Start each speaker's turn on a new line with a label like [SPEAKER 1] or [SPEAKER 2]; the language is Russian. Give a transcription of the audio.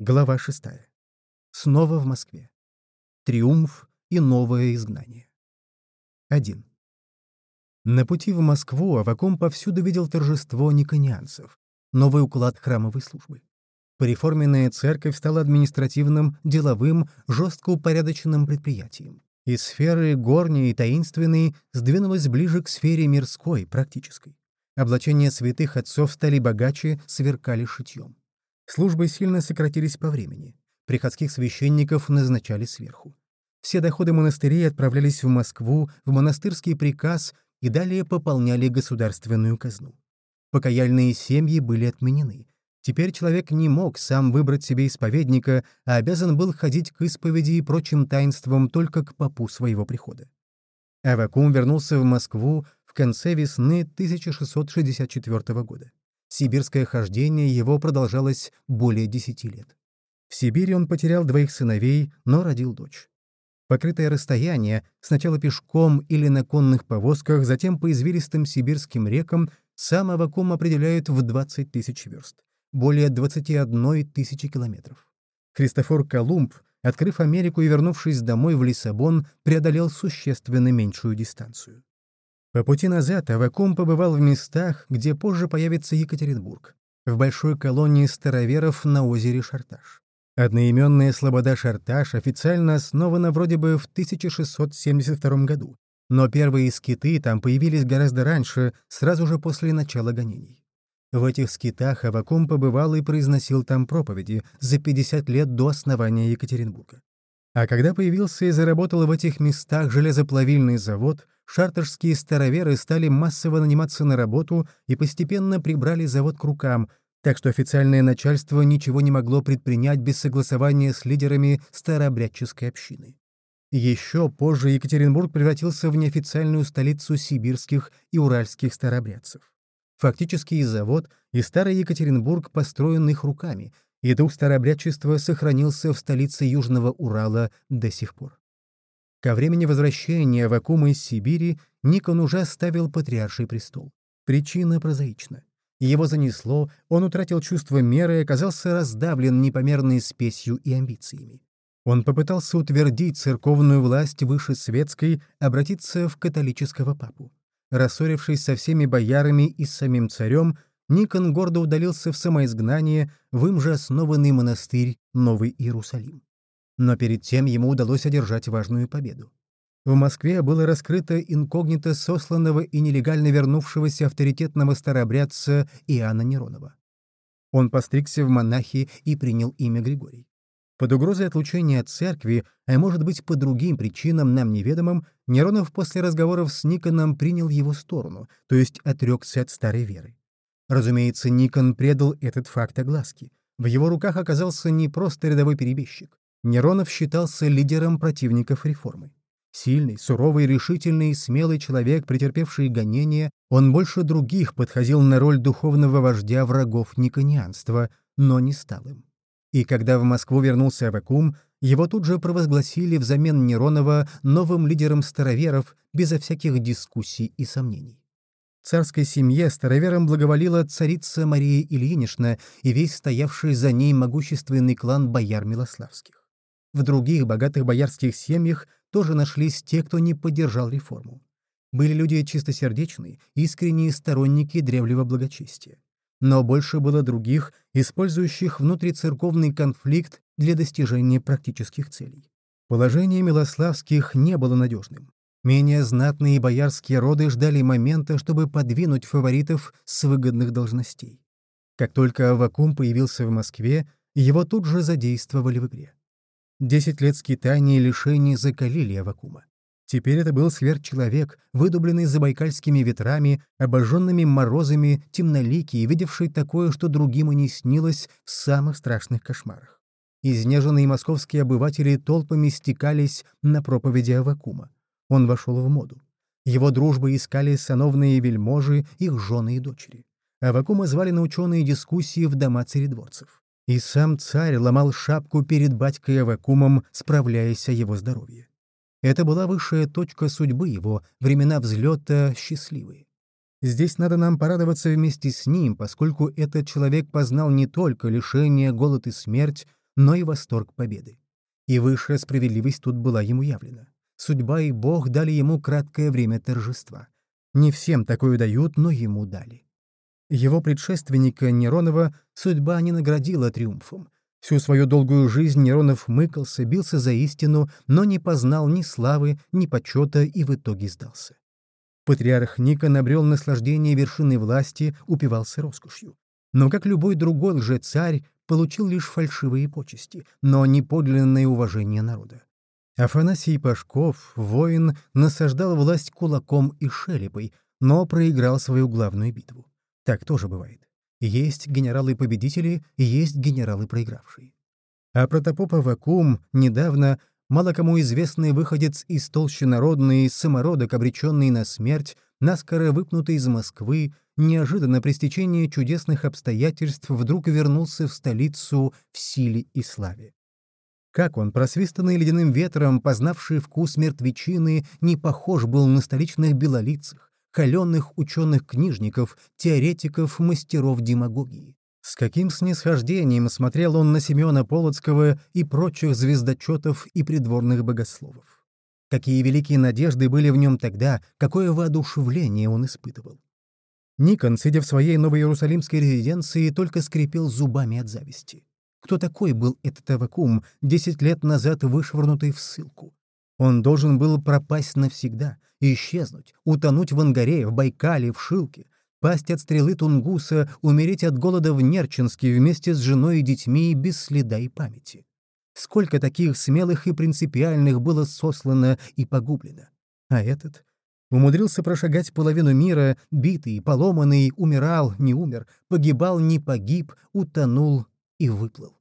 [SPEAKER 1] Глава 6. Снова в Москве. Триумф и новое изгнание. 1. На пути в Москву Авакум повсюду видел торжество никонианцев, новый уклад храмовой службы. Пореформенная церковь стала административным, деловым, жестко упорядоченным предприятием. Из сферы горней и таинственной сдвинулась ближе к сфере мирской, практической. Облачения святых отцов стали богаче, сверкали шитьем. Службы сильно сократились по времени. Приходских священников назначали сверху. Все доходы монастырей отправлялись в Москву, в монастырский приказ и далее пополняли государственную казну. Покаяльные семьи были отменены. Теперь человек не мог сам выбрать себе исповедника, а обязан был ходить к исповеди и прочим таинствам только к попу своего прихода. Авакум вернулся в Москву в конце весны 1664 года. Сибирское хождение его продолжалось более десяти лет. В Сибири он потерял двоих сыновей, но родил дочь. Покрытое расстояние, сначала пешком или на конных повозках, затем по извилистым сибирским рекам, сам Авакум определяют в 20 тысяч верст, более 21 тысячи километров. Христофор Колумб, открыв Америку и вернувшись домой в Лиссабон, преодолел существенно меньшую дистанцию. По пути назад Авакум побывал в местах, где позже появится Екатеринбург, в большой колонии староверов на озере Шарташ. Одноименная слобода Шарташ официально основана вроде бы в 1672 году, но первые скиты там появились гораздо раньше, сразу же после начала гонений. В этих скитах Авакум побывал и произносил там проповеди за 50 лет до основания Екатеринбурга. А когда появился и заработал в этих местах железоплавильный завод, шартерские староверы стали массово наниматься на работу и постепенно прибрали завод к рукам, так что официальное начальство ничего не могло предпринять без согласования с лидерами старообрядческой общины. Еще позже Екатеринбург превратился в неофициальную столицу сибирских и уральских старообрядцев. Фактически и завод, и старый Екатеринбург построен их руками, и дух старообрядчества сохранился в столице Южного Урала до сих пор. Ко времени возвращения Вакума из Сибири Никон уже оставил патриарший престол. Причина прозаична. Его занесло, он утратил чувство меры и оказался раздавлен непомерной спесью и амбициями. Он попытался утвердить церковную власть выше светской, обратиться в католического папу. Рассорившись со всеми боярами и с самим царем, Никон гордо удалился в самоизгнание в им же основанный монастырь Новый Иерусалим. Но перед тем ему удалось одержать важную победу. В Москве было раскрыто инкогнито сосланного и нелегально вернувшегося авторитетного старообрядца Иоанна Неронова. Он постригся в монахи и принял имя Григорий. Под угрозой отлучения от церкви, а может быть по другим причинам нам неведомым, Неронов после разговоров с Никоном принял его сторону, то есть отрекся от старой веры. Разумеется, Никон предал этот факт огласке. В его руках оказался не просто рядовой перебежчик. Неронов считался лидером противников реформы. Сильный, суровый, решительный, смелый человек, претерпевший гонения, он больше других подходил на роль духовного вождя врагов никонианства, но не стал им. И когда в Москву вернулся Авакум, его тут же провозгласили взамен Неронова новым лидером староверов безо всяких дискуссий и сомнений. царской семье староверам благоволила царица Мария Ильинична и весь стоявший за ней могущественный клан бояр Милославских. В других богатых боярских семьях тоже нашлись те, кто не поддержал реформу. Были люди чистосердечные, искренние сторонники древнего благочестия. Но больше было других, использующих внутрицерковный конфликт для достижения практических целей. Положение Милославских не было надежным. Менее знатные боярские роды ждали момента, чтобы подвинуть фаворитов с выгодных должностей. Как только Авакум появился в Москве, его тут же задействовали в игре. Десять лет скитания и лишений закалили Авакума. Теперь это был сверхчеловек, выдубленный забайкальскими ветрами, обожженными морозами, темноликий, видевший такое, что другим и не снилось в самых страшных кошмарах. Изнеженные московские обыватели толпами стекались на проповеди Авакума. Он вошел в моду. Его дружбы искали сановные вельможи, их жены и дочери. Авакума звали на ученые дискуссии в дома царедворцев. И сам царь ломал шапку перед батькой Авакумом, справляясь о его здоровье. Это была высшая точка судьбы его, времена взлета счастливые. Здесь надо нам порадоваться вместе с ним, поскольку этот человек познал не только лишение, голод и смерть, но и восторг победы. И высшая справедливость тут была ему явлена. Судьба и Бог дали ему краткое время торжества. Не всем такое дают, но ему дали. Его предшественника Неронова судьба не наградила триумфом. Всю свою долгую жизнь Неронов мыкался, бился за истину, но не познал ни славы, ни почета и в итоге сдался. Патриарх Никон обрел наслаждение вершиной власти, упивался роскошью. Но, как любой другой лжецарь, получил лишь фальшивые почести, но не подлинное уважение народа. Афанасий Пашков, воин, насаждал власть кулаком и шелепой, но проиграл свою главную битву. Так тоже бывает. Есть генералы-победители, есть генералы проигравшие. А протопоп Авакум недавно, мало кому известный выходец из толщи народной, самородок, обреченный на смерть, наскоро выпнутый из Москвы, неожиданно при стечении чудесных обстоятельств вдруг вернулся в столицу в силе и славе. Как он, просвистанный ледяным ветром, познавший вкус мертвечины, не похож был на столичных белолицах, холеных ученых-книжников, теоретиков, мастеров демагогии. С каким снисхождением смотрел он на Семена Полоцкого и прочих звездочетов и придворных богословов. Какие великие надежды были в нем тогда, какое воодушевление он испытывал. Никон, сидя в своей новоиерусалимской резиденции, только скрипел зубами от зависти. Кто такой был этот Авакум, десять лет назад вышвырнутый в ссылку? Он должен был пропасть навсегда, исчезнуть, утонуть в Ангаре, в Байкале, в Шилке, пасть от стрелы Тунгуса, умереть от голода в Нерчинске вместе с женой и детьми без следа и памяти. Сколько таких смелых и принципиальных было сослано и погублено. А этот умудрился прошагать половину мира, битый, поломанный, умирал, не умер, погибал, не погиб, утонул и выплыл.